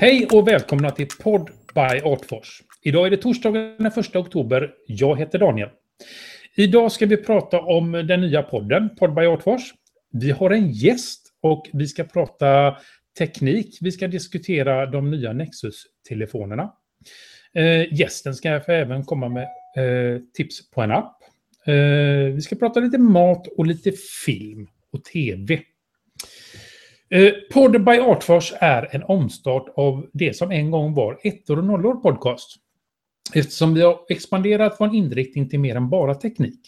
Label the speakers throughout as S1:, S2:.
S1: Hej och välkomna till Podd by Artfors. Idag är det torsdagen den 1 oktober. Jag heter Daniel. Idag ska vi prata om den nya podden, Podd by Artfors. Vi har en gäst och vi ska prata teknik. Vi ska diskutera de nya Nexus-telefonerna. Eh, gästen ska även komma med eh, tips på en app. Eh, vi ska prata lite mat och lite film och tv. Eh, Podd by Artfors är en omstart av det som en gång var ettor och nollor podcast. Eftersom vi har expanderat vår inriktning till mer än bara teknik.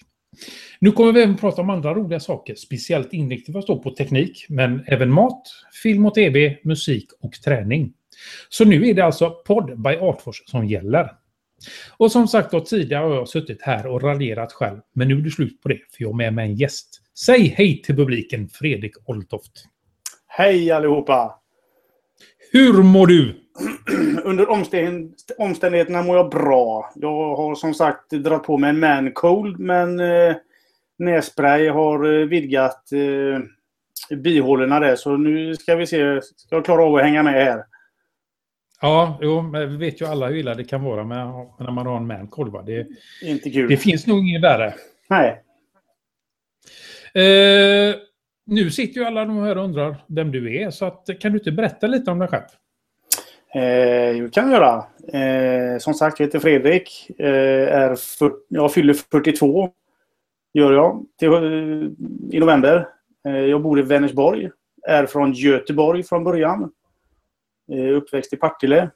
S1: Nu kommer vi även prata om andra roliga saker, speciellt inriktning förstå på teknik, men även mat, film och tv, musik och träning. Så nu är det alltså Podd by Artfors som gäller. Och som sagt då, tidigare har jag suttit här och raljerat själv, men nu är det slut på det, för jag har med mig en gäst. Säg hej till publiken, Fredrik Oltoft.
S2: Hej allihopa!
S1: Hur mår du?
S2: Under omständigheterna mår jag bra. Jag har som sagt dragit på mig en man cold, men eh, nässpray har eh, vidgat eh, bihålorna där. Så nu ska vi se. Ska jag klara av att hänga med här?
S1: Ja, jo, men vi vet ju alla hur illa det kan vara med, när man har en man cold. Va? Det,
S2: Inte kul.
S1: det finns nog inget värre.
S2: Nej.
S1: Eh, nu sitter ju alla de här och undrar vem du är, så att, kan du inte berätta lite om dig själv?
S2: Eh, det kan jag göra. Eh, som sagt, jag heter Fredrik. Eh, är för, jag fyller 42. Gör jag. Till, eh, I november. Eh, jag bor i Vänersborg. Är från Göteborg från början. Eh, uppväxt i Partille.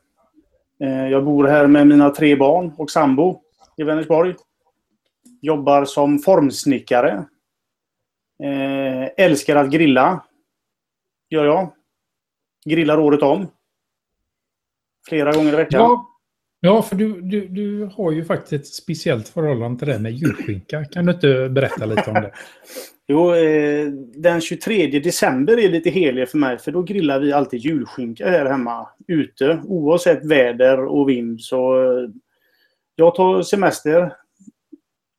S2: Eh, jag bor här med mina tre barn och sambo i Vänersborg. Jobbar som formsnickare. Eh, älskar att grilla. Gör jag. Grillar året om. Flera gånger i veckan.
S1: Ja, ja för du, du, du har ju faktiskt ett speciellt förhållande till det med julskinka. Kan du inte berätta lite om det?
S2: Jo, eh, den 23 december är lite helig för mig för då grillar vi alltid julskinka här hemma ute oavsett väder och vind. Så eh, jag tar semester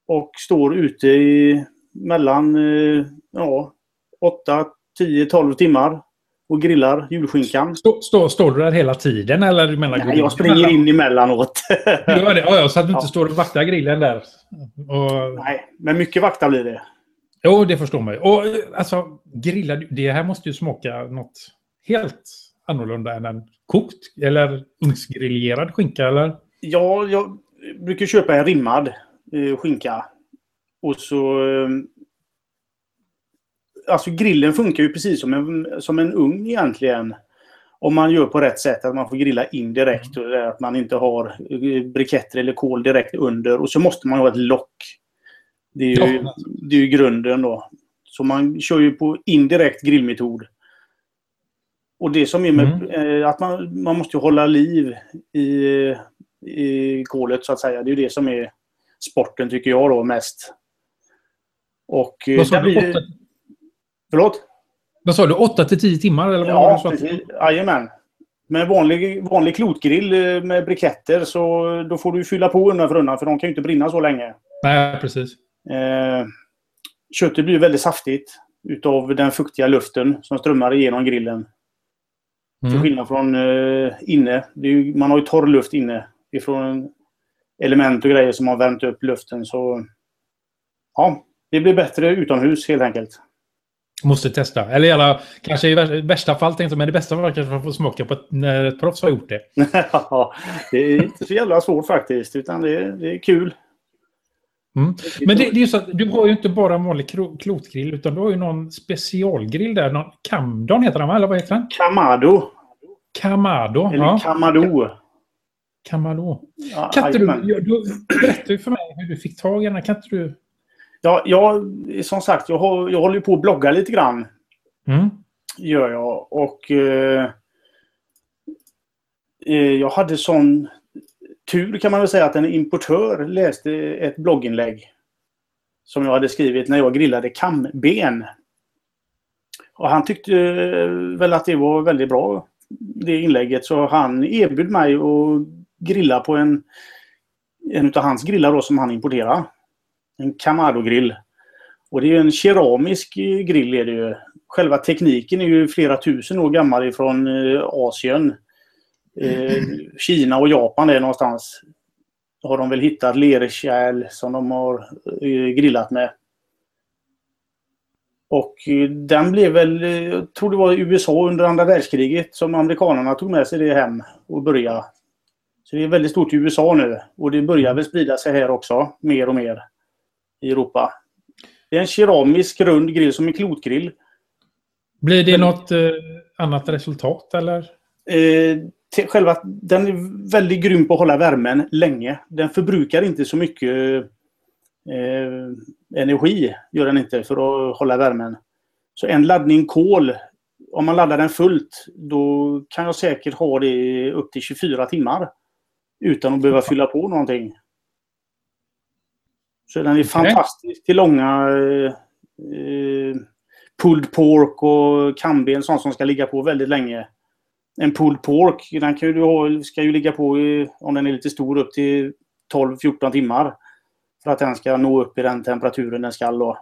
S2: och står ute i mellan eh, ja, 8, 10, 12 timmar och grillar julskinkan.
S1: Stå, stå, står du där hela tiden eller? Du menar,
S2: Nej, jag springer in emellanåt.
S1: Du gör det? Ja, så att du inte
S2: Ja.
S1: står och vaktar grillen där. Och,
S2: Nej, men mycket vakta blir det.
S1: jo, det förstår man ju. Och eh, alltså, grilla, det här måste ju smaka något helt annorlunda än en kokt eller ugnsgriljerad skinka, eller?
S2: Ja, jag brukar köpa en rimmad eh, skinka. Och så... Eh, alltså grillen funkar ju precis som en, som en ugn egentligen. Om man gör på rätt sätt, att man får grilla in direkt. Och att man inte har eh, briketter eller kol direkt under. Och så måste man ha ett lock. Det är ju, det är ju grunden då. Så man kör ju på indirekt grillmetod. Och det som är med eh, att man, man måste hålla liv i, i kolet så att säga. Det är det som är sporten tycker jag då mest. Och eh,
S1: Vad sa
S2: blir
S1: Åtta,
S2: Förlåt?
S1: vad sa du? 8 till 10 timmar? Eller vad
S2: Ja, precis. Jajamän. Med vanlig, vanlig klotgrill eh, med briketter så då får du fylla på undan för undan för de kan ju inte brinna så länge.
S1: Nej, precis.
S2: Eh, köttet blir väldigt saftigt utav den fuktiga luften som strömmar igenom grillen. Till
S1: Mm.
S2: skillnad från eh, inne. Ju, man har ju torr luft inne. Ifrån element och grejer som har värmt upp luften. Så ja, det blir bättre utomhus helt enkelt.
S1: Måste testa. Eller alla, kanske i vär- värsta fall tänkte jag, men det bästa var kanske att få smaka på ett, när ett proffs har gjort det.
S2: Ja, det är inte så jävla svårt faktiskt. Utan det, är- det är kul.
S1: Mm. Men det, det är ju så att du har ju inte bara en vanlig klotgrill, utan du har ju någon specialgrill där. Någon Camdon heter den? Eller vad heter den?
S2: Kamado.
S1: Kamado.
S2: Eller
S1: Ja,
S2: Kamado.
S1: Kamado.
S2: Ja,
S1: Kan inte du, du berätta ju för mig hur du fick tag i den. Kan inte du...
S2: Ja, jag, som sagt, jag, har, jag håller ju på att blogga lite grann.
S1: Mm.
S2: Gör jag. Och eh, eh, jag hade sån tur kan man väl säga att en importör läste ett blogginlägg. Som jag hade skrivit när jag grillade kamben. Och han tyckte eh, väl att det var väldigt bra, det inlägget. Så han erbjöd mig att grilla på en, en av hans grillar då, som han importerar. En Kamado-grill. Och det är en keramisk eh, grill är det ju. Själva tekniken är ju flera tusen år gammal ifrån eh, Asien. Eh, Kina och Japan är någonstans. Har de väl hittat lerkärl som de har eh, grillat med. Och den blev väl, jag tror det var i USA under andra världskriget som amerikanerna tog med sig det hem och började. Så det är väldigt stort i USA nu och det börjar väl sprida sig här också mer och mer i Europa. Det är en keramisk rund grill som en klotgrill.
S1: Blir det något eh, annat resultat eller?
S2: Eh, till själva, den är väldigt grym på att hålla värmen länge. Den förbrukar inte så mycket eh, energi, gör den inte, för att hålla värmen. Så en laddning kol, om man laddar den fullt, då kan jag säkert ha det upp till 24 timmar. Utan att behöva fylla på någonting. Så den är fantastisk till långa eh, eh, pulled pork och kamben, sånt som ska ligga på väldigt länge. En pulled pork, den kan ju ha, ska ju ligga på, i, om den är lite stor, upp till 12-14 timmar. För att den ska nå upp i den temperaturen den ska då.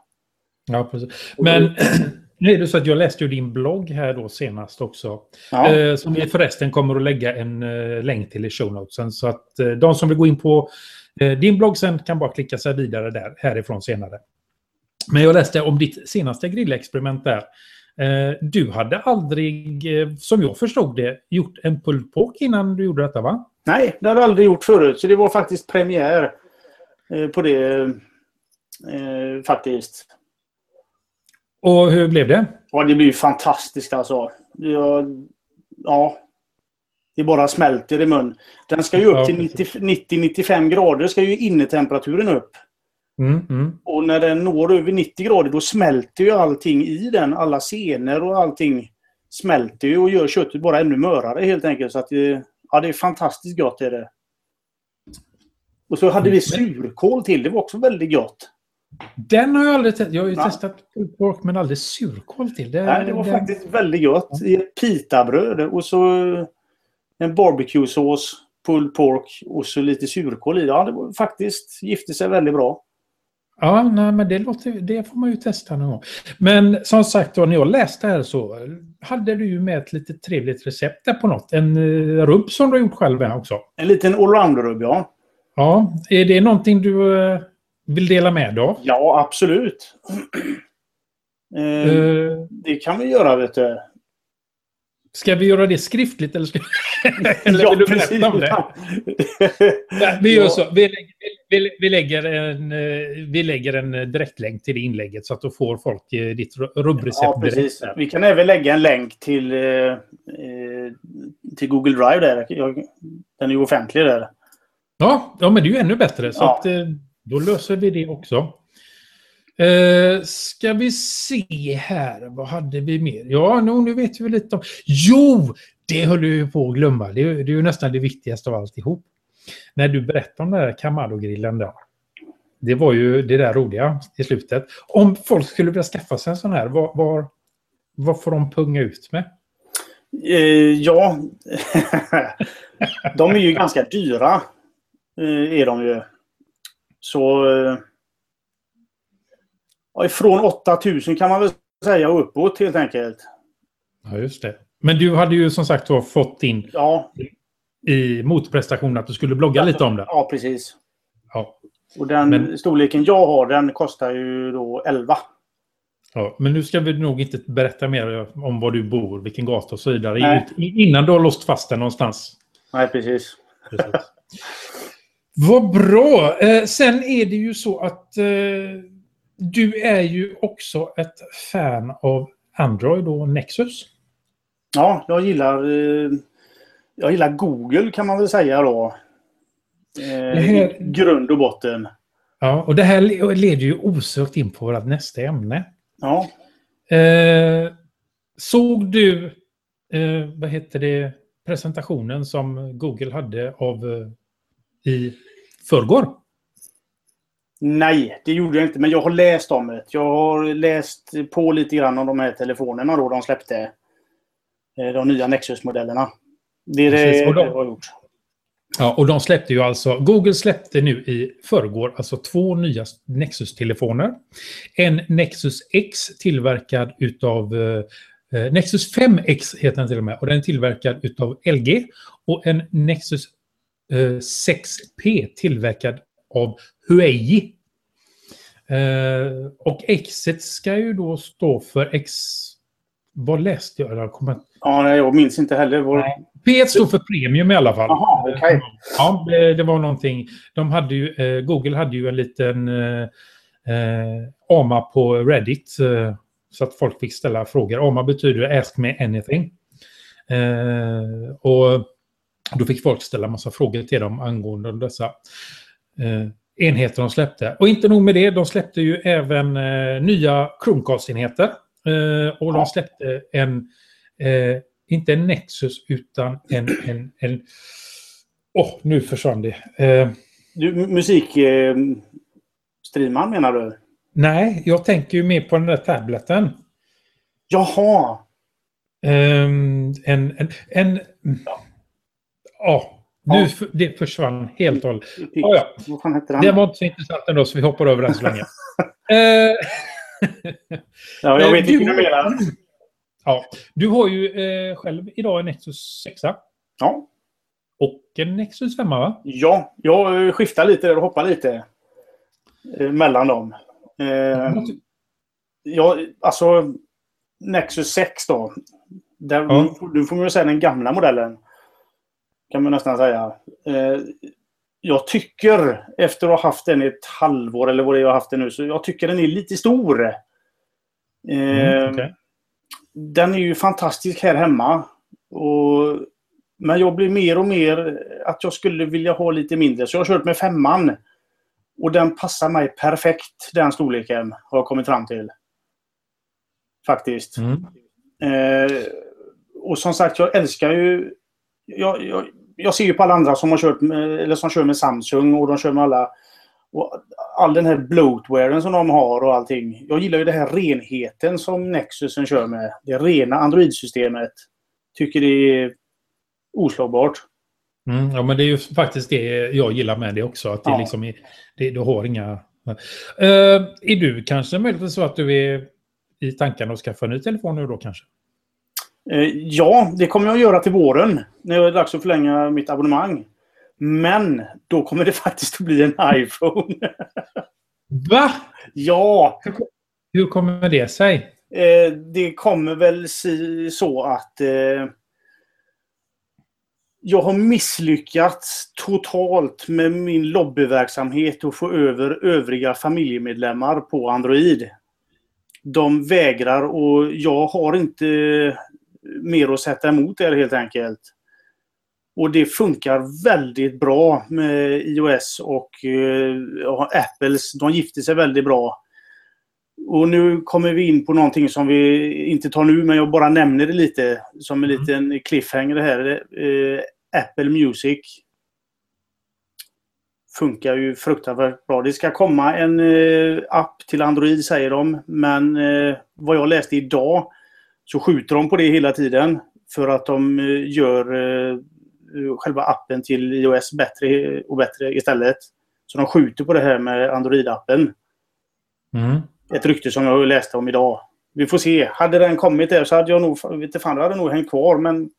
S1: Ja, precis. Men nu är det så att jag läste ju din blogg här då senast också.
S2: Ja.
S1: Eh, som vi förresten kommer att lägga en eh, länk till i show notesen. Så att eh, de som vill gå in på eh, din blogg sen kan bara klicka sig vidare där, härifrån senare. Men jag läste om ditt senaste grillexperiment där. Eh, du hade aldrig, eh, som jag förstod det, gjort en pulled pork innan du gjorde detta va?
S2: Nej, det har jag aldrig gjort förut. Så det var faktiskt premiär på det. Faktiskt.
S1: Och hur blev det?
S2: Ja, det ju fantastiskt alltså. Jag, ja. Det bara smälter i mun. Den ska ju upp till 90-95 grader. ska ju innetemperaturen upp.
S1: Mm, mm.
S2: Och när den når över 90 grader då smälter ju allting i den. Alla senor och allting smälter ju och gör köttet bara ännu mörare helt enkelt. Så att det, ja, det är fantastiskt gott. Är det. Och så hade vi surkål till. Det var också väldigt gott.
S1: Den har jag aldrig testat. Jag har ju
S2: Ja.
S1: testat pulled pork men aldrig surkål till. Det,
S2: Nej, det var
S1: det-
S2: faktiskt väldigt gott. I ett pitabröd och så en barbecue-sås, pulled pork och så lite surkål i. Ja, det var faktiskt gifte sig väldigt bra.
S1: Ja, nej, men det, låter, det får man ju testa någon gång. Men som sagt, då, när jag läste här så hade du ju med ett lite trevligt recept där på något. En uh, rubb som du har gjort själv med också.
S2: En liten allround-rubb, ja.
S1: Ja, är det någonting du eh, vill dela med dig av?
S2: Ja, absolut. Eh,
S1: Eh,
S2: det kan vi göra, vet du.
S1: ska vi göra det skriftligt eller, ska... eller
S2: ja,
S1: vill du berätta om det? Nej, vi gör så. Vi lägger, vi, vi, lägger en, eh, vi lägger en eh, direktlänk till det inlägget så att då får folk eh, ditt ru- rubbrecept
S2: Ja,
S1: direkt.
S2: precis.
S1: där.
S2: Vi kan även lägga en länk till, eh, eh, till Google Drive där. Jag, den är ju offentlig där.
S1: Ja, ja, men det är ju ännu bättre. Så
S2: Ja.
S1: att, eh, då löser vi det också. Eh, ska vi se här, vad hade vi mer? Ja, nu, nu vet vi lite om... Jo! Det höll du ju på att glömma. Det, är- det är ju nästan det viktigaste av alltihop. När du berättade om den där Kamado-grillen där. Det var ju det där roliga i slutet. Om folk skulle vilja skaffa sig en sån här, vad, vad, vad får de punga ut med?
S2: Eh, ja, de är ju ganska dyra. Eh, är de ju. Så... Eh, ja, från 8000 kan man väl säga och uppåt helt enkelt.
S1: Ja, just det. Men du hade ju som sagt fått in
S2: Ja,
S1: i motprestation att du skulle blogga lite om det.
S2: ja precis.
S1: Ja.
S2: Och den
S1: Men-
S2: storleken jag har den kostar ju då 11.
S1: Ja, men nu ska vi nog inte berätta mer om var du bor, vilken gata och så vidare.
S2: Nej.
S1: Innan du har låst fast den någonstans.
S2: Nej, precis.
S1: Precis. Vad bra! Eh, sen är det ju så att eh, du är ju också ett fan av Android och Nexus.
S2: Ja, jag gillar, eh, jag gillar Google kan man väl säga då.
S1: Här-
S2: grund och botten.
S1: Ja, och det här le- leder ju osökt in på vårt nästa ämne.
S2: Ja,
S1: såg du, vad heter det, presentationen som Google hade av i förrgår?
S2: nej, det gjorde jag inte. Men jag har läst om det. Jag har läst på lite grann om de här telefonerna då de släppte. Eh, de nya Nexus-modellerna. Det är
S1: Precis,
S2: det
S1: de-
S2: jag har gjort.
S1: Ja, och de släppte ju alltså, Google släppte nu i förrgår alltså två nya Nexus-telefoner. En Nexus X tillverkad utav eh, Eh, Nexus 5X heter den till och med och den är tillverkad utav LG. Och en Nexus 6P tillverkad av Huawei. Eh, och X ska ju då stå för X... Vad läste jag? Jag, kommer...
S2: Ja, nej, jag minns inte heller. Vår...
S1: P står för premium i alla fall.
S2: Okej. Okay.
S1: Ja, det, var någonting. De hade ju, eh, Google hade ju en liten eh, eh AMA på Reddit. Eh, så att folk fick ställa frågor. AMA betyder Ask me anything. Eh, och då fick folk ställa massa frågor till dem angående dessa eh, enheter de släppte. Och inte nog med det, de släppte ju även eh, nya Chromecast-enheter. Eh, och de släppte en, eh, inte en Nexus, utan en... en, en oh, nu försvann det. Eh,
S2: du, musik... Eh, streamar menar du?
S1: Nej, jag tänker ju mer på den där tableten.
S2: Jaha!
S1: Um, en... en, en ja. Ja. Nu ja. det försvann helt och hållet. Ja, ja. Det var inte så intressant ändå, så vi hoppar över den så länge. uh,
S2: ja, jag vet inte hur du menar.
S1: Ja, du har ju eh, själv idag en Nexus 6.
S2: Ja.
S1: Och en Nexus 5, va?
S2: Ja, jag skiftar lite och hoppar lite eh, mellan dem. Eh, ja, alltså Nexus 6 då. Där, ja. Nu får man ju säga den gamla modellen. Kan man nästan säga. Eh, jag tycker, efter att ha haft den i ett halvår eller vad det är jag har haft den nu, så jag tycker den är lite stor. Eh, mm, okay. Den är ju fantastisk här hemma. Och, men jag blir mer och mer att jag skulle vilja ha lite mindre. Så jag har kört med femman. Och den passar mig perfekt, den storleken, har jag kommit fram till. Faktiskt. Mm. Eh, och som sagt, jag älskar ju... Jag, jag, jag, ser ju på alla andra som har kört med, eller som kör med Samsung och de kör med alla... All den här bloatwaren som de har och allting. Jag gillar ju den här renheten som Nexusen kör med. Det rena Android-systemet. Tycker det är oslagbart.
S1: Mm, ja, men det är ju faktiskt det jag gillar med det också. Att det ja. liksom är, det, du har inga... Uh, är du kanske möjligtvis så att du är i tankarna att skaffa en ny telefon nu då kanske?
S2: Uh, ja, det kommer jag att göra till våren. När det är dags att förlänga mitt abonnemang. Men då kommer det faktiskt att bli en iPhone.
S1: Va?
S2: Ja!
S1: Hur kommer det sig?
S2: Uh, det kommer väl så att jag har misslyckats totalt med min lobbyverksamhet och få över övriga familjemedlemmar på Android. De vägrar och jag har inte mer att sätta emot där helt enkelt. Och det funkar väldigt bra med iOS och uh, Apples. De gifter sig väldigt bra. Och nu kommer vi in på någonting som vi inte tar nu, men jag bara nämner det lite som en mm. liten cliffhanger här. Uh, Apple Music funkar ju fruktansvärt bra. Det ska komma en eh, app till Android säger de. Men eh, vad jag läste idag så skjuter de på det hela tiden. För att de eh, gör eh, själva appen till iOS bättre och bättre istället. Så de skjuter på det här med Android-appen. Mm. Ett rykte som jag läste om idag. Vi får se. Hade den kommit där så hade jag nog, inte fan, hade nog hängt kvar. Men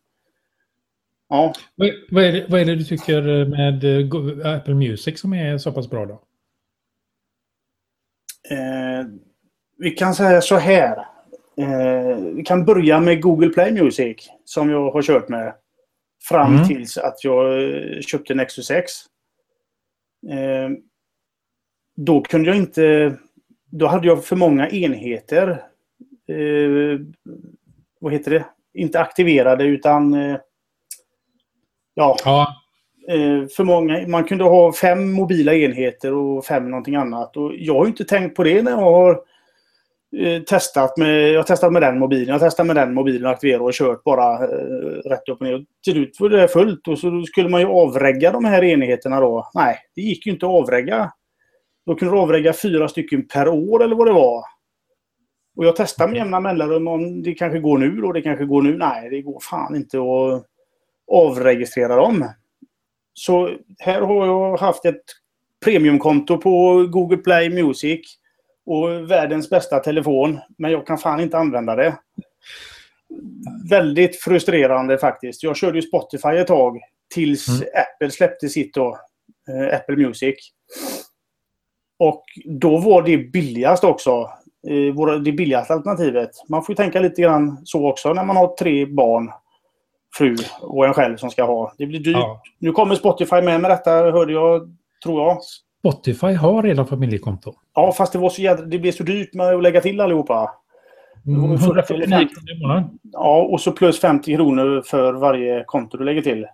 S2: Ja.
S1: Vad, vad, är det, vad är det du tycker med eh, Apple Music som är så pass bra då?
S2: Eh, vi kan säga så här. Eh, vi kan börja med Google Play Music som jag har kört med. Fram mm. tills att jag eh, köpte Nexus 6. Eh, då kunde jag inte... Då hade jag för många enheter. Eh, vad heter det? Inte aktiverade utan Ja. ja. Eh, för många, man kunde ha fem mobila enheter och fem någonting annat. Och jag har inte tänkt på det när jag har eh, Eh, testat med, jag har testat med den mobilen, jag har testat med den mobilen aktiverat och kört bara eh, rätt upp och ner. Till slut var det fullt och så skulle man ju avregga de här enheterna då. Nej, det gick ju inte att avregga. Då kunde du avregga fyra stycken per år eller vad det var. Och jag testar med jämna mellanrum om det kanske går nu då, det kanske går nu. Nej, det går fan inte att avregistrera dem. Så här har jag haft ett premiumkonto på Google Play Music och världens bästa telefon. Men jag kan fan inte använda det. väldigt frustrerande faktiskt. Jag körde ju Spotify ett tag tills mm. Apple släppte sitt då. Eh, Apple Music. Och då var det billigast också. Eh, det billigaste alternativet. Man får tänka lite grann så också när man har tre barn, fru och en själv som ska ha. Det blir dyrt. Ja. Nu kommer Spotify med med detta, hörde jag, tror jag.
S1: Spotify har redan familjekonto.
S2: Ja, fast det, var så jädra, det blev så dyrt med att lägga till allihopa.
S1: Mm, 149 kronor i månaden.
S2: Ja, och så plus 50 kronor för varje konto du lägger till.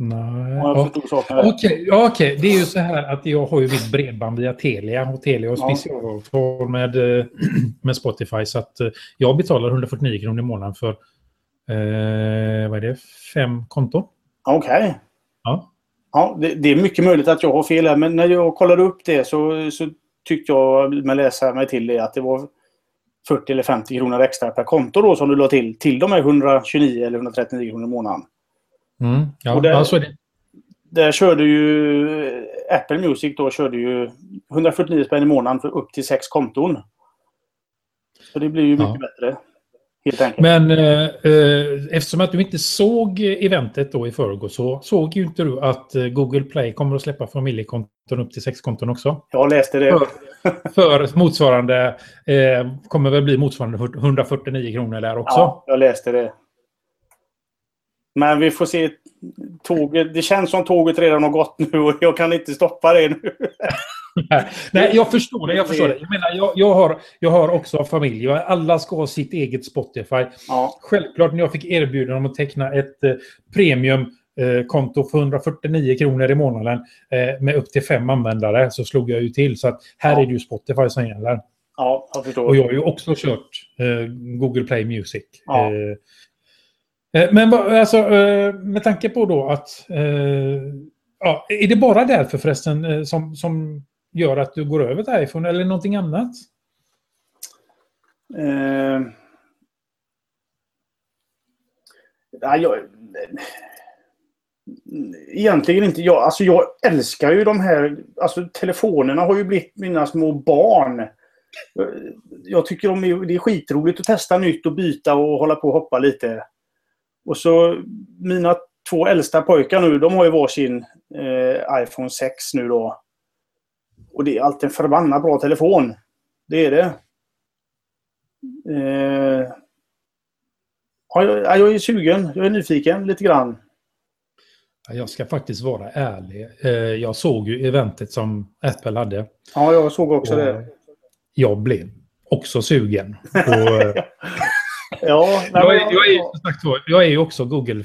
S1: Nej. Okej, okay. okay. det är ju så här att jag har ju mitt bredband via Telia och Telia har specialavtal med, eh, med Spotify så att eh, jag betalar 149 kronor i månaden för eh, vad är det, fem konton.
S2: Okej. Okay.
S1: Ja.
S2: Ja, det, det, är mycket möjligt att jag har fel här, men när jag kollade upp det så, så tyckte jag med läsa mig till det att det var 40 eller 50 kronor extra per konto då som du la till, till de här 129 eller 139 kronor i månaden.
S1: Mm, ja,
S2: och där,
S1: alltså det.
S2: där körde ju Apple Music då körde ju 149 spänn i månaden för upp till sex konton. Så det blir ju mycket ja. bättre.
S1: Men eh, eh, eftersom att du inte såg eventet då i förrgår så såg ju inte du att eh, Google Play kommer att släppa familjekonton upp till sex konton också.
S2: Jag läste det.
S1: För, för motsvarande, eh, kommer väl bli motsvarande 149 kronor där också.
S2: Ja, jag läste det. Men vi får se. Tåget, det känns som tåget redan har gått nu och jag kan inte stoppa det nu.
S1: Nej, jag förstår det. Jag, förstår det. jag, menar, jag, jag, har, jag har också familj alla ska ha sitt eget Spotify.
S2: Ja.
S1: Självklart när jag fick erbjudande om att teckna ett eh, premiumkonto för 149 kronor i månaden eh, med upp till fem användare så slog jag ju till. Så att här ja. är det ju Spotify som gäller.
S2: Ja, jag förstår.
S1: Och jag har ju också kört eh, Google Play Music. Ja. Eh, eh men alltså, eh, med tanke på då att... ja, är det bara därför förresten som, som gör att du går över till iPhone eller någonting annat?
S2: Eh, jag, egentligen inte. Jag, alltså jag älskar ju de här... Alltså telefonerna har ju blivit mina små barn. Jag tycker de är, det är skitroligt att testa nytt och byta och hålla på och hoppa lite. Och så mina två äldsta pojkar nu, de har ju varsin eh, iPhone 6 nu då. Och det är alltid en förbannat bra telefon. Det är det. Eh, jag, jag är sugen. Jag är nyfiken lite grann.
S1: Jag ska faktiskt vara ärlig. Eh, jag såg ju eventet som Apple hade.
S2: Ja, jag såg också det.
S1: Jag blev också sugen. Och,
S2: ja,
S1: jag, är, jag, är, jag är ju också Google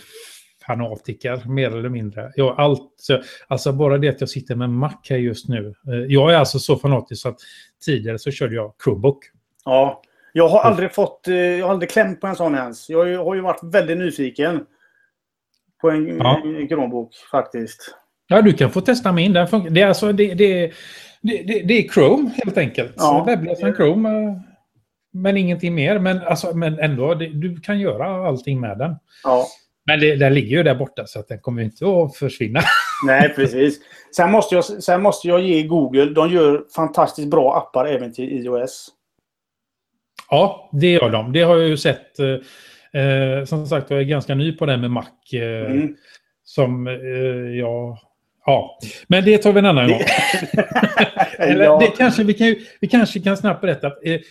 S1: fanatiker, mer eller mindre. Jag, allt, alltså bara det att jag sitter med Mac här just nu. Eh, jag är alltså så fanatisk att tidigare så körde jag Chromebook.
S2: Ja, jag har aldrig fått, eh, jag har aldrig klämt på en sån ens. Jag har ju varit väldigt nyfiken på en, ja. en Chromebook faktiskt.
S1: Ja, du kan få testa min. Den funkar. Det, är alltså, det, det, det, det, är Chrome helt enkelt. Ja. Webbläsaren Chrome. Eh, men ingenting mer. Men, alltså, men ändå, du kan göra allting med den.
S2: Ja.
S1: Men det, den ligger ju där borta så att den kommer inte att försvinna.
S2: Nej, precis. Sen måste, jag, sen måste jag ge Google, de gör fantastiskt bra appar även till iOS.
S1: Ja, det gör de. Det har jag ju sett. Eh, som sagt, jag är ganska ny på det med Mac. Eh, mm. Som eh, jag... Ja, men det tar vi en annan gång. Eller, ja. det kanske, vi, kan, vi kanske kan snabbt berätta. Eh,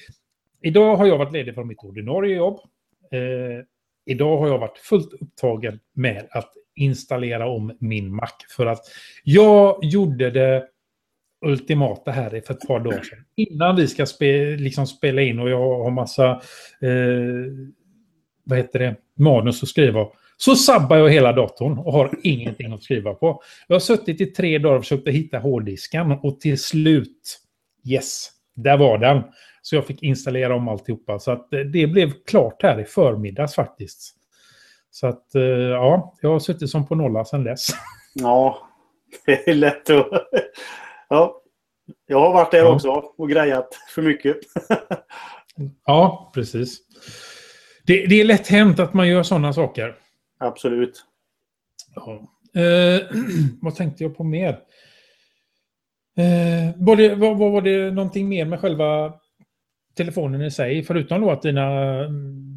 S1: idag har jag varit ledig från mitt ordinarie jobb. Idag har jag varit fullt upptagen med att installera om min Mac. För att jag gjorde det ultimata här för ett par dagar sedan. Innan vi ska spe, liksom spela in och jag har massa eh, vad heter det, manus att skriva. Så sabbar jag hela datorn och har ingenting att skriva på. Jag har suttit i tre dagar och försökt hitta hårddisken och till slut, yes, där var den. Så jag fick installera om alltihopa. Så att det blev klart här i förmiddags faktiskt. Så att eh, ja, jag har suttit som på nolla sedan dess.
S2: Ja, det är lätt att... Ja, jag har varit där ja. också och grejat för mycket.
S1: ja, precis. Det, det, är lätt hänt att man gör sådana saker.
S2: Absolut.
S1: Ja. Eh, vad tänkte jag på mer? Eh, var, det, var, var, det någonting mer med själva telefonen i sig, förutom då att dina mm,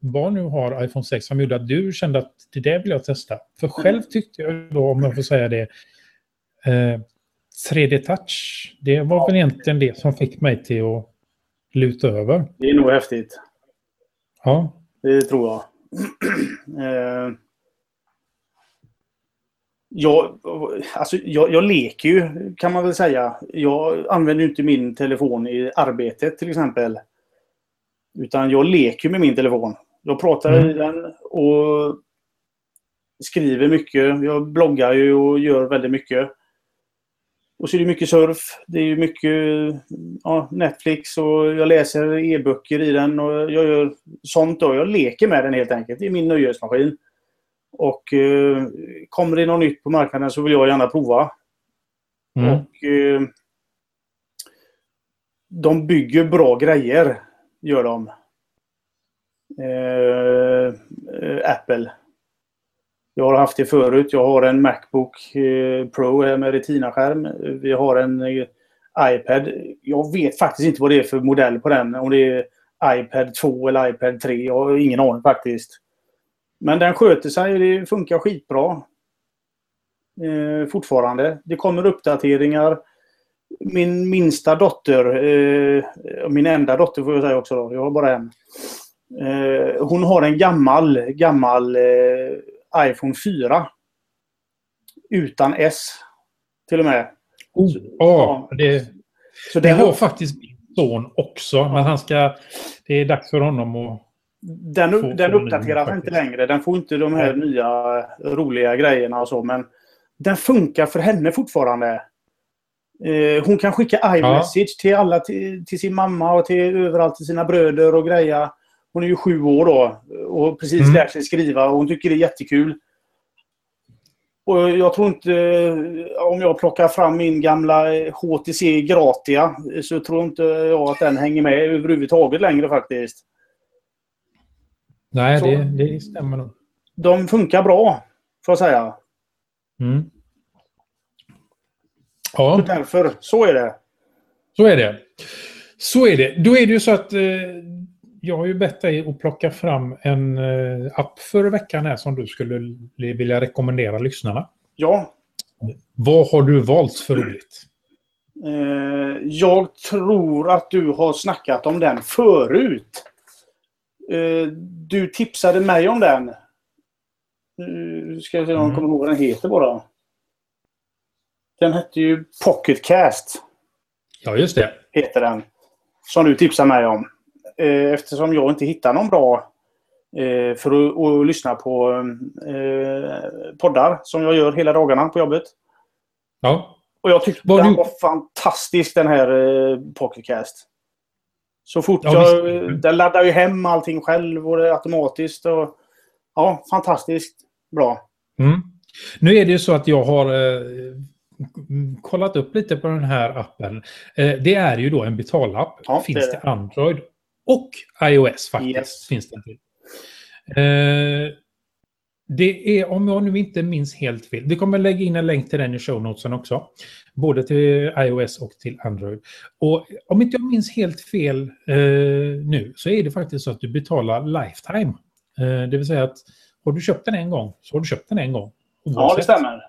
S1: vad nu har iPhone 6 som gjorde att du kände att det där vill jag testa? För själv tyckte jag då, om jag får säga det, eh, 3D Touch, det var väl egentligen det som fick mig till att luta över.
S2: Det är nog häftigt.
S1: Ja.
S2: Det tror jag. eh, jag, alltså, jag, jag, leker ju, kan man väl säga. Jag använder inte min telefon i arbetet till exempel. Utan jag leker med min telefon. Jag pratar mm. i den och skriver mycket. Jag bloggar ju och gör väldigt mycket. Och så är det mycket surf. Det är mycket ja, Netflix och jag läser e-böcker i den och jag gör sånt. Då. Jag leker med den helt enkelt. Det är min nöjesmaskin. Och eh, kommer det något nytt på marknaden så vill jag gärna prova. Mm. Och eh, De bygger bra grejer, gör de. Eh, eh Apple. Jag har haft det förut. Jag har en Macbook eh, Pro med Retina-skärm. Vi har en eh, iPad. Jag vet faktiskt inte vad det är för modell på den. Om det är iPad 2 eller iPad 3. Jag har ingen aning faktiskt. Men den sköter sig. Det funkar skitbra. Eh, fortfarande. Det kommer uppdateringar. Min minsta dotter, eh, min enda dotter får jag säga också då. Jag har bara en. Eh, hon har en gammal, gammal eh, iPhone 4. Utan S. Till och med.
S1: Oh, ja, det, så det, det har faktiskt min son också. Men han ska... Det är dags för honom att...
S2: Den, den uppdateras inte längre. Den får inte de här Nej. nya roliga grejerna och så. Men den funkar för henne fortfarande. Eh, hon kan skicka iMessage ja. till alla, till, till, sin mamma och till överallt till sina bröder och greja. Hon är ju sju år då och precis mm. lärt sig skriva och hon tycker det är jättekul. Och jag tror inte, om jag plockar fram min gamla HTC Gratia, så tror inte jag att den hänger med överhuvudtaget längre faktiskt.
S1: Nej, det, det stämmer nog.
S2: De funkar bra, får jag säga.
S1: Mm. Ja.
S2: Så därför, så är det.
S1: Så är det. Så är det. Då är det ju så att eh, jag har ju bett dig att plocka fram en eh, app för veckan här som du skulle vilja rekommendera lyssnarna.
S2: Ja.
S1: Vad har du valt för roligt?
S2: Eh, jag tror att du har snackat om den förut. Eh, du tipsade mig om den. Nu ska jag se om jag mm. kommer ihåg vad den heter bara. Den hette ju Pocketcast.
S1: Ja, just det.
S2: Heter den. Som du tipsade mig om. Eh, eftersom jag inte hittar någon bra eh, för att, lyssna på poddar som jag gör hela dagarna på jobbet.
S1: Ja.
S2: Och jag tyckte var den du... var fantastisk den här Pocketcast. Så fort ja, jag... Den laddar ju hem allting själv och det är automatiskt. Och, ja, fantastiskt bra.
S1: Mm. Nu är det ju så att jag har eh, kollat upp lite på den här appen. Eh, det är ju då en betalapp. Ja, Finns det, det Android och iOS faktiskt. Yes. finns det. Eh, det är, om jag nu inte minns helt fel, vi kommer lägga in en länk till den i show notesen också. Både till iOS och till Android. Och om inte jag minns helt fel eh, nu så är det faktiskt så att du betalar lifetime. Eh, det vill säga att har du köpt den en gång så har du köpt den en gång.
S2: Oavsett. Ja, det stämmer.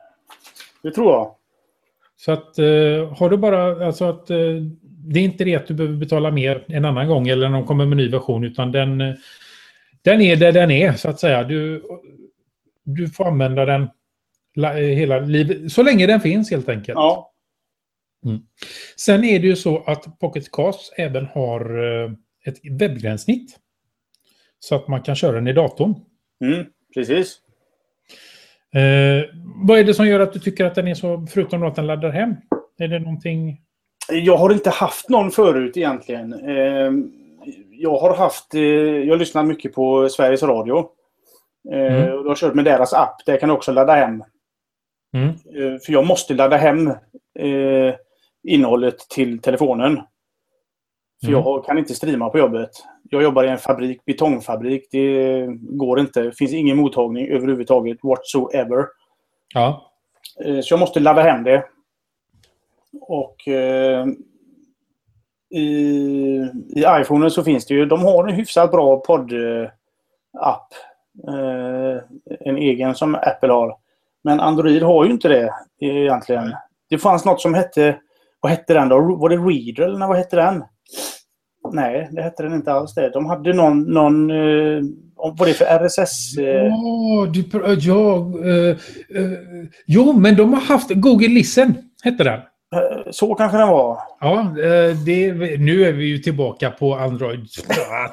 S2: Det tror jag.
S1: Så att eh, har du bara, alltså att eh, det är inte det att du behöver betala mer en annan gång eller när de kommer med ny version, utan den, den är där den är, så att säga. Du, du får använda den hela livet, så länge den finns helt enkelt.
S2: Ja.
S1: Mm. Sen är det ju så att Pocket Cast även har eh, ett webbgränssnitt. Så att man kan köra den i datorn.
S2: Mm, precis.
S1: Eh, vad är det som gör att du tycker att den är så, förutom att den laddar hem? Är det någonting
S2: jag har inte haft någon förut egentligen. Eh, jag har haft, eh, jag har lyssnat mycket på Sveriges Radio. Eh, mm. Jag har kört med deras app. Där kan du också ladda hem. Mm. För jag måste ladda hem innehållet till telefonen. För mm. jag kan inte streama på jobbet. Jag jobbar i en fabrik, betongfabrik. Det går inte. Det finns ingen mottagning överhuvudtaget whatsoever.
S1: Ja.
S2: Så jag måste ladda hem det. Och eh, i, i iPhone så finns det ju, de har en hyfsat bra podd, app. Eh, en egen som Apple har. Men Android har ju inte det egentligen. Det fanns något som hette... Vad hette den då? Var det Reader eller vad hette den? Nej, det hette den inte alls det. De hade någon... någon eh, vad det för RSS? Eh...
S1: Ja, du, ja, eh, eh, jo, men de har haft Google Listen, hette den.
S2: Eh, så kanske den var.
S1: Ja, eh, det, nu är vi ju tillbaka på Android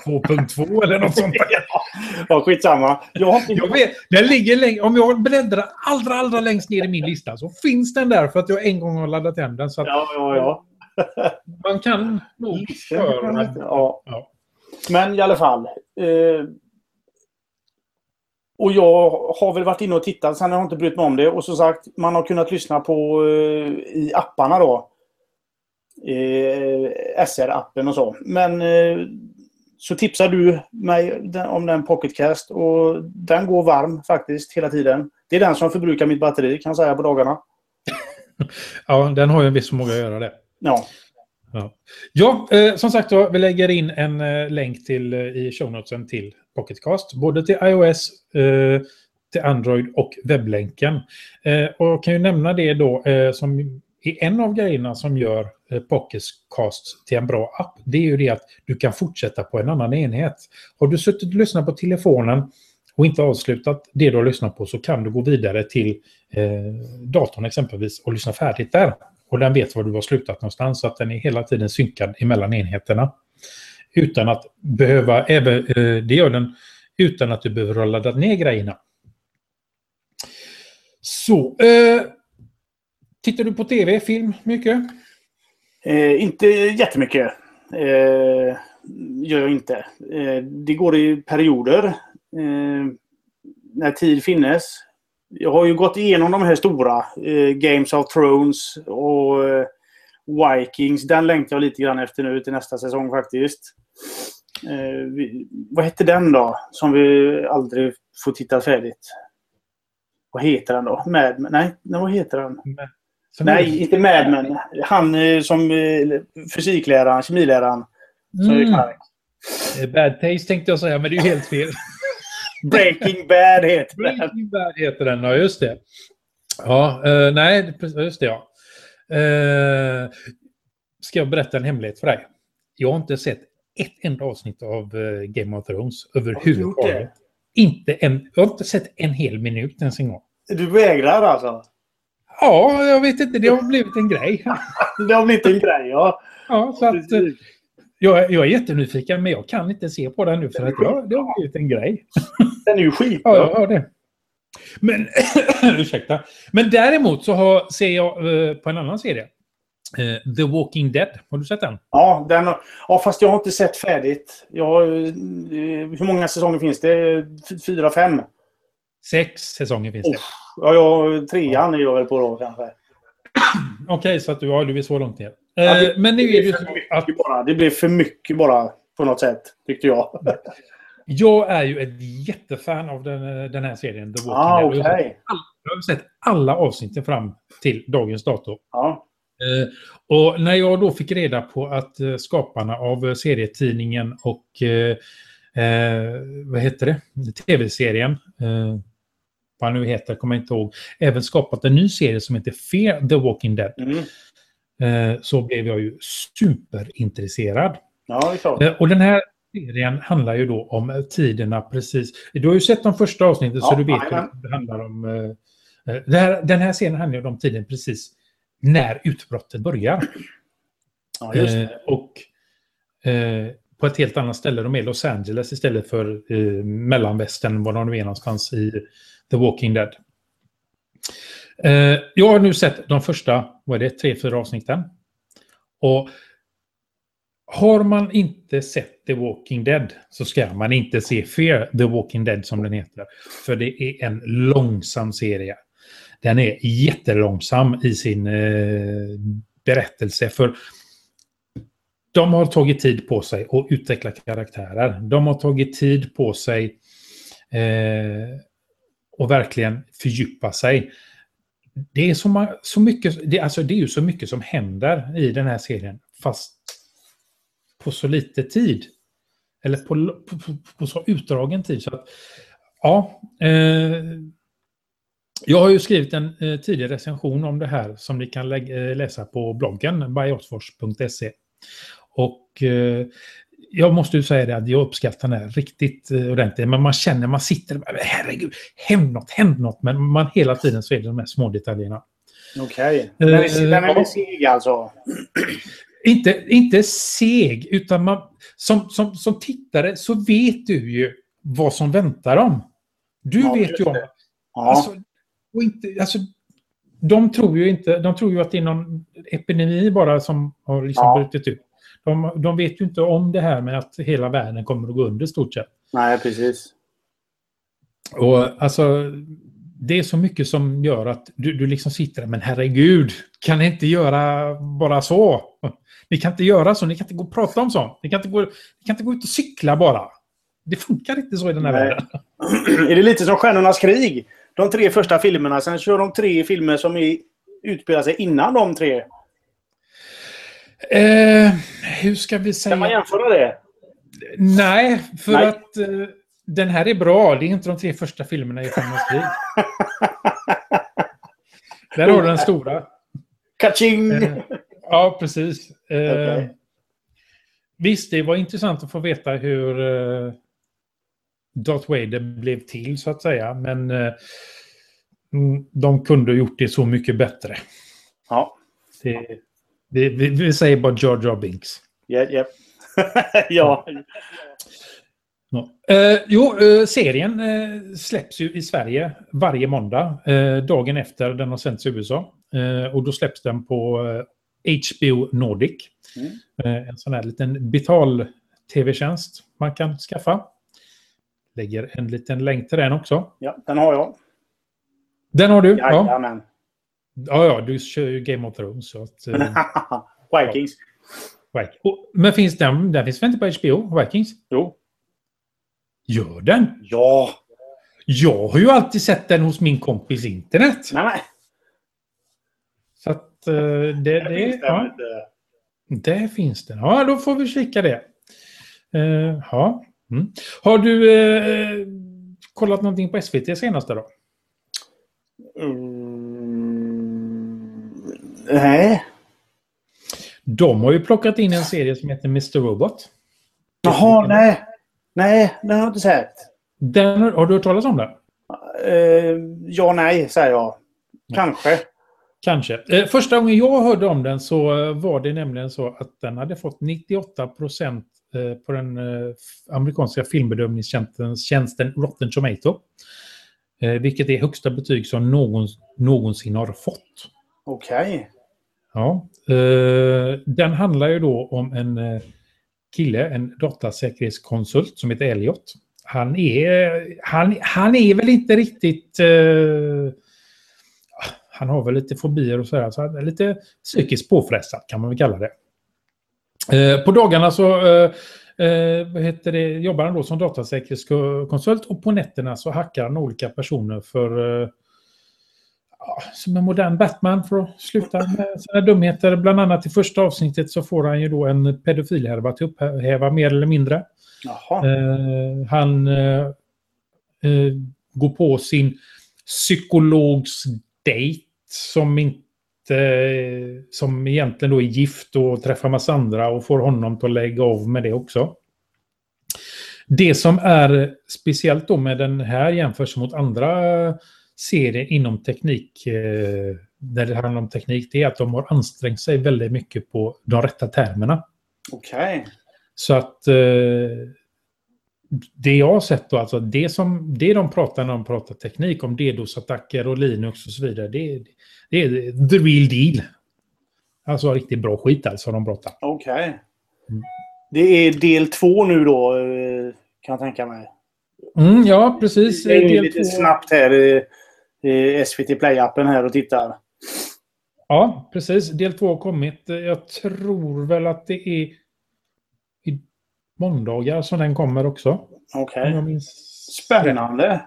S1: 2.2 eller något sånt.
S2: ja, skitsamma.
S1: Jag, jag vet, den ligger läng- om jag bläddrar allra, allra längst ner i min lista så finns den där för att jag en gång har laddat hem den. Så att
S2: ja, ja, ja.
S1: man kan nog
S2: köra. Ja. ja. Men i alla fall. Eh, och jag har väl varit inne och tittat, sen har jag inte brytt mig om det. Och som sagt, man har kunnat lyssna på eh, i apparna då. Eh, SR-appen och så. Men eh, så tipsar du mig om den Pocketcast och den går varm faktiskt hela tiden. Det är den som förbrukar mitt batteri kan jag säga på dagarna.
S1: ja, den har ju en viss förmåga att göra det.
S2: Ja.
S1: Ja, ja eh, som sagt då, vi lägger in en eh, länk till, eh, i shownotesen till Pocketcast. Både till iOS, eh, till Android och webblänken. Eh, och kan ju nämna det då eh, som är en av grejerna som gör eh, Pocketcast till en bra app. Det är ju det att du kan fortsätta på en annan enhet. Har du suttit och lyssnat på telefonen och inte avslutat det du har lyssnat på så kan du gå vidare till eh, datorn exempelvis och lyssna färdigt där. Och den vet var du har slutat någonstans så att den är hela tiden synkad emellan enheterna. Utan att behöva, även, eh, det gör den utan att du behöver ha laddat ner grejerna. Så, eh, tittar du på tv, film mycket?
S2: Eh, inte jättemycket. Eh, gör jag inte. Eh, det går i perioder. Eh, när tid finnes. Jag har ju gått igenom de här stora. Eh, Games of Thrones och eh, Vikings. Den längtar jag lite grann efter nu till nästa säsong faktiskt. Eh, vi, vad hette den då? Som vi aldrig får titta färdigt. Vad heter den då? Mad Men? Nej, vad heter den? Nej, inte Mad Men. Han eh, som eh, fysikläraren, kemiläraren.
S1: Mm. Bad Taste tänkte jag säga, men det är ju helt fel.
S2: Breaking Bad heter
S1: den. Breaking Bad heter den, ja just det. Ja, uh, nej, just det ja. Uh, ska jag berätta en hemlighet för dig? Jag har inte sett ett enda avsnitt av uh, Game of Thrones överhuvudtaget. Inte en, jag har inte sett en hel minut ens en gång.
S2: Du vägrar alltså?
S1: Ja, jag vet inte. Det har blivit en grej.
S2: det har blivit en grej, ja.
S1: Ja, så att, jag, jag är jättenyfiken, men jag kan inte se på den nu för att jag, det har blivit en grej.
S2: Den är ju skitbra.
S1: Ja, jag hör det. Men, ursäkta. Men däremot så har, ser jag eh, på en annan serie. Eh, The Walking Dead. Har du sett den?
S2: Ja, den, ja, fast jag har inte sett färdigt. Jag, eh, hur många säsonger finns det? Fyra, fem?
S1: Sex säsonger finns det.
S2: Ja, jag, trean är jag väl på då kanske.
S1: Okej, okay, så att du, ja, du är så långt ner. Ja, det, men nu är det ju så
S2: att... Bara, det blev för mycket bara på något sätt, tyckte jag.
S1: Jag är ju ett jättefan av den, den här serien, The Walking
S2: ah, Dead. Okay.
S1: Jag har sett alla avsnitten fram till dagens dator.
S2: Ja.
S1: Eh, och när jag då fick reda på att eh, skaparna av serietidningen och eh, eh vad heter det? TV-serien, eh, vad han nu heter, kommer jag inte ihåg, även skapat en ny serie som heter Fear the Walking Dead.
S2: Mm.
S1: Eh, så blev jag ju superintresserad.
S2: Ja, det
S1: och den här serien handlar ju då om tiderna precis. Du har ju sett de första avsnitten ja, så du vet ja, det handlar om. Uh, här, den här serien handlar ju om tiden precis när utbrottet börjar.
S2: Ja, uh,
S1: och uh, på ett helt annat ställe. De är Los Angeles istället för uh, mellanvästern, var de nu är någonstans i The Walking Dead. jag har nu sett de första, vad är det, tre, fyra avsnitten. Och har man inte sett The Walking Dead så ska man inte se Fear the Walking Dead som den heter. För det är en långsam serie. Den är jättelångsam i sin eh, berättelse. För de har tagit tid på sig att utveckla karaktärer. De har tagit tid på sig eh, och verkligen fördjupa sig. Det är så, så mycket, det, alltså det är ju så mycket som händer i den här serien. Fast på så lite tid. Eller på, på, på, på så utdragen tid. Så att, ja, eh, jag har ju skrivit en eh, tidig recension om det här som ni kan lä läsa på bloggen byotfors.se. Och eh, jag måste ju säga det att jag uppskattar den här riktigt eh, ordentligt. Men man känner, man sitter herregud, händ något, händ något. Men man hela tiden så är det de här små detaljerna.
S2: Okej. Okay. Den är, den är seg alltså?
S1: Inte, inte seg, utan man, som, som, som tittare så vet du ju vad som väntar dem. Du ja, vet ju om... Ja. Alltså, och inte, alltså, de tror ju inte, de tror ju att det är någon epidemi bara som har liksom ja. brutit ut. De, de vet ju inte om det här med att hela världen kommer att gå under stort sett.
S2: Nej, precis.
S1: Och alltså, det är så mycket som gör att du, du liksom sitter där, men herregud, kan ni inte göra bara så? Ni kan inte göra så, ni kan inte gå och prata om sånt. Ni kan inte gå, ni kan inte gå ut och cykla bara. Det funkar inte så i den här Nej. världen.
S2: är det lite som Stjärnornas krig? De tre första filmerna, sen kör de tre filmer som är, utspelar sig innan de tre.
S1: Eh, hur ska vi säga?
S2: Kan man jämföra det?
S1: Nej, för Nej. att eh, den här är bra. Det är inte de tre första filmerna i Stjärnornas krig. Där har du den stora.
S2: Kaching!
S1: Eh, ja, precis. Eh, okay. Visst, det var intressant att få veta hur eh, Darth Vader blev till, så att säga. Men eh, mm, de kunde ha gjort det så mycket bättre.
S2: Ja.
S1: Det, vi, vi, vi säger bara George R. Binks.
S2: Yeah, yeah. ja.
S1: ja. Eh, jo, eh, serien eh, släpps ju i Sverige varje måndag. Eh, dagen efter den har sänts i USA. Eh, och då släpps den på HBO Nordic. Mm. en sån här liten betal-tv-tjänst man kan skaffa. Lägger en liten länk till den också.
S2: Ja, den har jag.
S1: Den har du?
S2: Jajamän. Ja.
S1: Ja, du kör ju Game of Thrones. Så att,
S2: eh, Vikings.
S1: Ja. Men finns den, den finns väl inte på HBO? Vikings?
S2: Jo.
S1: Gör den?
S2: Ja.
S1: Jag har ju alltid sett den hos min kompis internet.
S2: Nej.
S1: Så att uh, det... det, det finns ja. Där finns den. Ja, då får vi kika det. Uh, ja. Mm. Har du uh, kollat någonting på SVT senaste då?
S2: Mm. Nej.
S1: De har ju plockat in en serie som heter Mr. Robot.
S2: Jaha, nej. Nej, den har jag inte sett.
S1: Den, har du hört talas om den?
S2: Uh, ja, nej, säger jag. Kanske.
S1: Kanske. Eh, första gången jag hörde om den så eh, var det nämligen så att den hade fått 98 procent eh, på den eh, amerikanska filmbedömningstjänsten tjänsten Rotten Tomato. Eh, vilket är högsta betyg som någon någonsin har fått.
S2: Okej. Okay.
S1: Ja, eh, den handlar ju då om en eh, kille, en datasäkerhetskonsult som heter Elliot. Han är, han, han är väl inte riktigt... Eh, han har väl lite fobier och sådär, så han är lite psykiskt påfrestad kan man väl kalla det. Eh, på dagarna så eh, eh, vad heter det, jobbar han då som datasäkerhetskonsult och på nätterna så hackar han olika personer för som en modern Batman för att sluta med sina dumheter. Bland annat i första avsnittet så får han ju då en pedofilhärva till upphäva mer eller mindre. Eh, han eh, går på sin psykologs date som inte som egentligen då är gift och träffar massa andra och får honom att lägga av med det också. Det som är speciellt då med den här jämfört mot andra serier inom teknik, eh, där det handlar om teknik, det är att de har ansträngt sig väldigt mycket på de rätta termerna.
S2: Okej. Okay.
S1: Så att eh, det jag har sett då, alltså det, som, det de pratar när de pratar teknik om DDoS-attacker och Linux och så vidare, det, det är the real deal. Alltså riktigt bra skit alltså de pratar.
S2: Okej. Okay. Mm. Det är del två nu då, eh, kan jag tänka mig.
S1: Mm, ja, precis.
S2: Det är lite två. snabbt här SVT Play-appen här och tittar.
S1: Ja, precis. Del två har kommit. Jag tror väl att det är i måndagar som den kommer också.
S2: Okej. Okay. Spännande.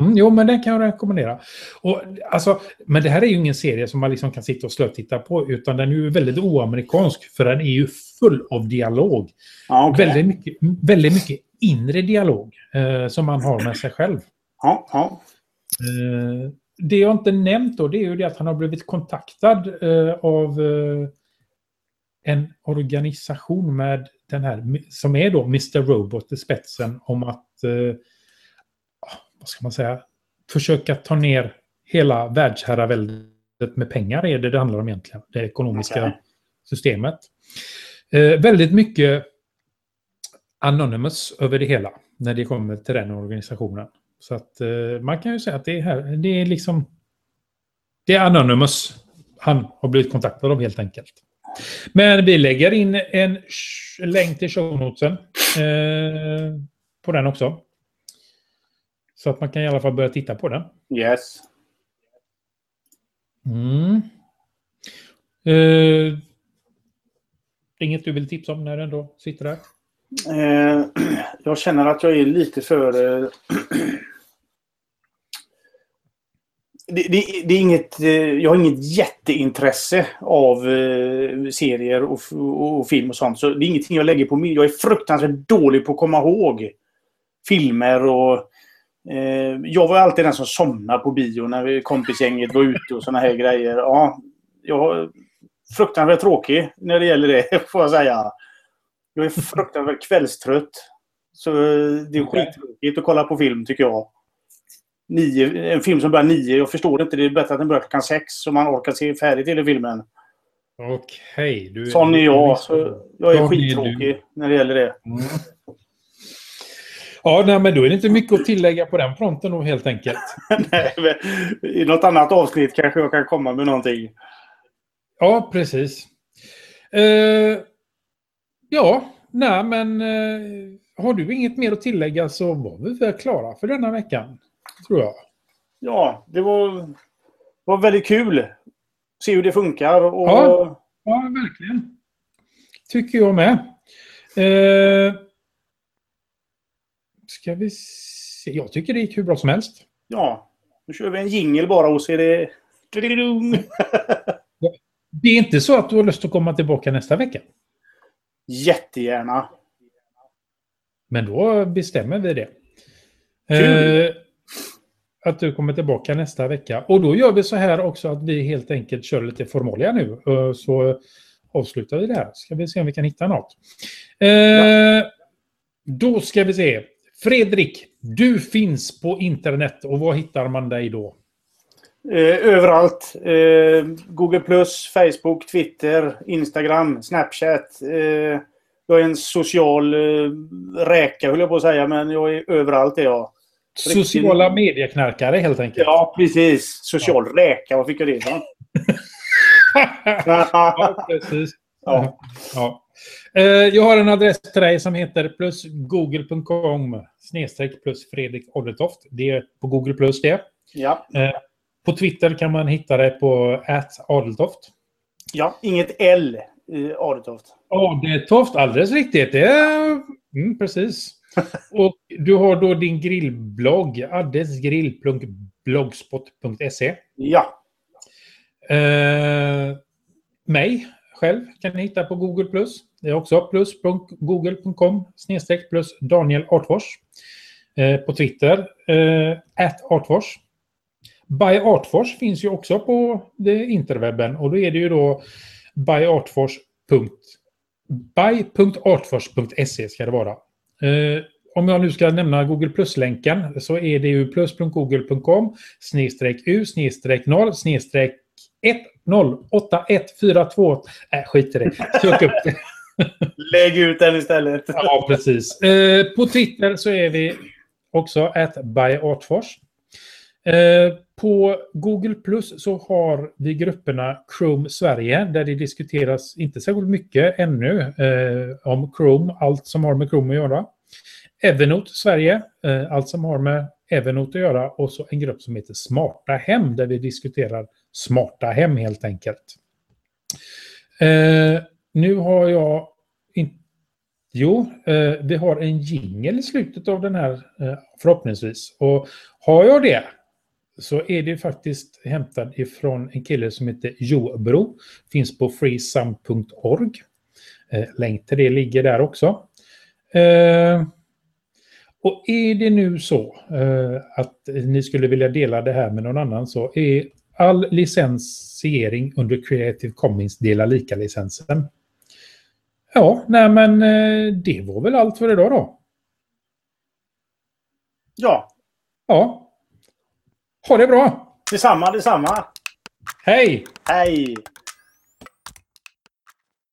S1: Mm, jo, men den kan jag rekommendera. Och, alltså, men det här är ju ingen serie som man liksom kan sitta och slötitta på, utan den är ju väldigt oamerikansk, för den är ju full av dialog.
S2: Ja, okej.
S1: Väldigt, mycket, väldigt mycket inre dialog eh, som man har med sig själv.
S2: Ja, ja.
S1: Eh, det jag inte nämnt då, det är ju det att han har blivit kontaktad eh, av eh, en organisation med den här, som är då Mr. Robot i spetsen, om att, eh, vad ska man säga, försöka ta ner hela världsherraväldet med pengar är det det handlar om egentligen, det ekonomiska
S2: Okej.
S1: systemet. Eh, väldigt mycket anonymous över det hela när det kommer till den organisationen. Så att eh, man kan ju säga att det är, här, det är liksom... Det är anonymous han har blivit kontaktad av helt enkelt. Men vi lägger in en länk till shownotesen eh, på den också. Så att man kan i alla fall börja titta på den.
S2: Yes.
S1: Mm. Eh, inget du vill tipsa om när du ändå sitter där?
S2: Eh, jag känner att jag är lite för... Det, det, det är inget, eh, jag har inget jätteintresse av eh, serier och, och film och sånt. Så det är ingenting jag lägger på min... Jag är fruktansvärt dålig på att komma ihåg filmer och... Eh, jag var alltid den som somnade på bio när vi, kompisgänget var ute och såna här grejer. Ja, jag är fruktansvärt tråkig när det gäller det, får jag säga. Jag är fruktansvärt kvällstrött. Så eh, det är skittråkigt att kolla på film tycker jag. Nio, en film som börjar nio, jag förstår inte. Det är bättre att den börjar klockan sex så man orkar se färdigt hela filmen.
S1: Okej. du-
S2: Sån är jag. Så jag är skittråkig när det gäller det.
S1: Mm. Ja, nej, men då är det inte mycket att tillägga på den fronten då helt enkelt.
S2: Nej, I något annat avsnitt kanske jag kan komma med någonting.
S1: Ja, precis. Eh, ja, nej men eh, har du inget mer att tillägga så var vi väl klara för denna veckan. Tror jag.
S2: Ja, det var, var väldigt kul. Se hur det funkar. Och,
S1: Ja. Ja, verkligen. Tycker jag med. Eh, ska vi se. Jag tycker det gick hur bra som helst.
S2: ja, nu kör vi en jingel bara och så är det...
S1: Det är inte så att du har lust att komma tillbaka nästa vecka.
S2: Jättegärna.
S1: Men då bestämmer vi det.
S2: Kul.
S1: Eh, att du kommer tillbaka nästa vecka. Och då gör vi så här också att vi helt enkelt kör lite formalia nu. Eh, så avslutar vi det här. Ska vi se om vi kan hitta något. Eh, Då ska vi se. Fredrik, du finns på internet och var hittar man dig då?
S2: Eh, överallt. Eh, Google+, Facebook, Twitter, Instagram, Snapchat. Eh, jag är en social eh, räka, höll jag på att säga, men jag är överallt är jag.
S1: Sociala medieknarkare helt enkelt.
S2: Ja, precis. Social räka, vad fick jag det ifrån?
S1: Ja, precis.
S2: Ja.
S1: Ja. Eh, Jag har en adress till dig som heter plus google.com snedstreck plus Fredrik Oddertoft. Det är på Google plus det.
S2: ja.
S1: På Twitter kan man hitta det på adeltoft.
S2: ja, inget L i Adetoft.
S1: Adetoft, alldeles riktigt. Det är... Mm, precis. Och du har då din grillblogg, addesgrill.blogspot.se.
S2: Ja.
S1: Eh, mig själv kan ni hitta på Google+. Det är också plus.google.com snedstreck plus Daniel Artfors. Eh, på Twitter, eh, Artfors. By Artfors finns ju också på det interwebben och då är det ju då byartfors. by.artfors.se ska det vara. Eh, om jag nu ska nämna Google Plus-länken så är det ju plus.google.com u snedstreck 0 snedstreck 108142. Äh, skit i det. Sök upp det.
S2: Lägg ut den istället.
S1: Ja, precis. Eh, på Twitter så är vi också at byartfors. Eh, på Google Plus så har vi grupperna Chrome Sverige där det diskuteras inte särskilt mycket ännu eh, om Chrome, allt som har med Chrome att göra. Evernote Sverige, eh, allt som har med Evernote att göra och så en grupp som heter Smarta Hem där vi diskuterar smarta hem helt enkelt. Eh, nu har jag in, Jo, eh, vi har en jingel i slutet av den här eh, förhoppningsvis. Och har jag det så är det faktiskt hämtad ifrån en kille som heter Jobro. Finns på freesum.org. Eh, länk till det ligger där också. Eh, och är det nu så eh, att ni skulle vilja dela det här med någon annan så är all licensiering under Creative Commons dela lika-licensen. Ja, nej men det var väl allt för idag då.
S2: Ja.
S1: Ja. Ha det bra!
S2: Detsamma, detsamma.
S1: Hej!
S2: Hej!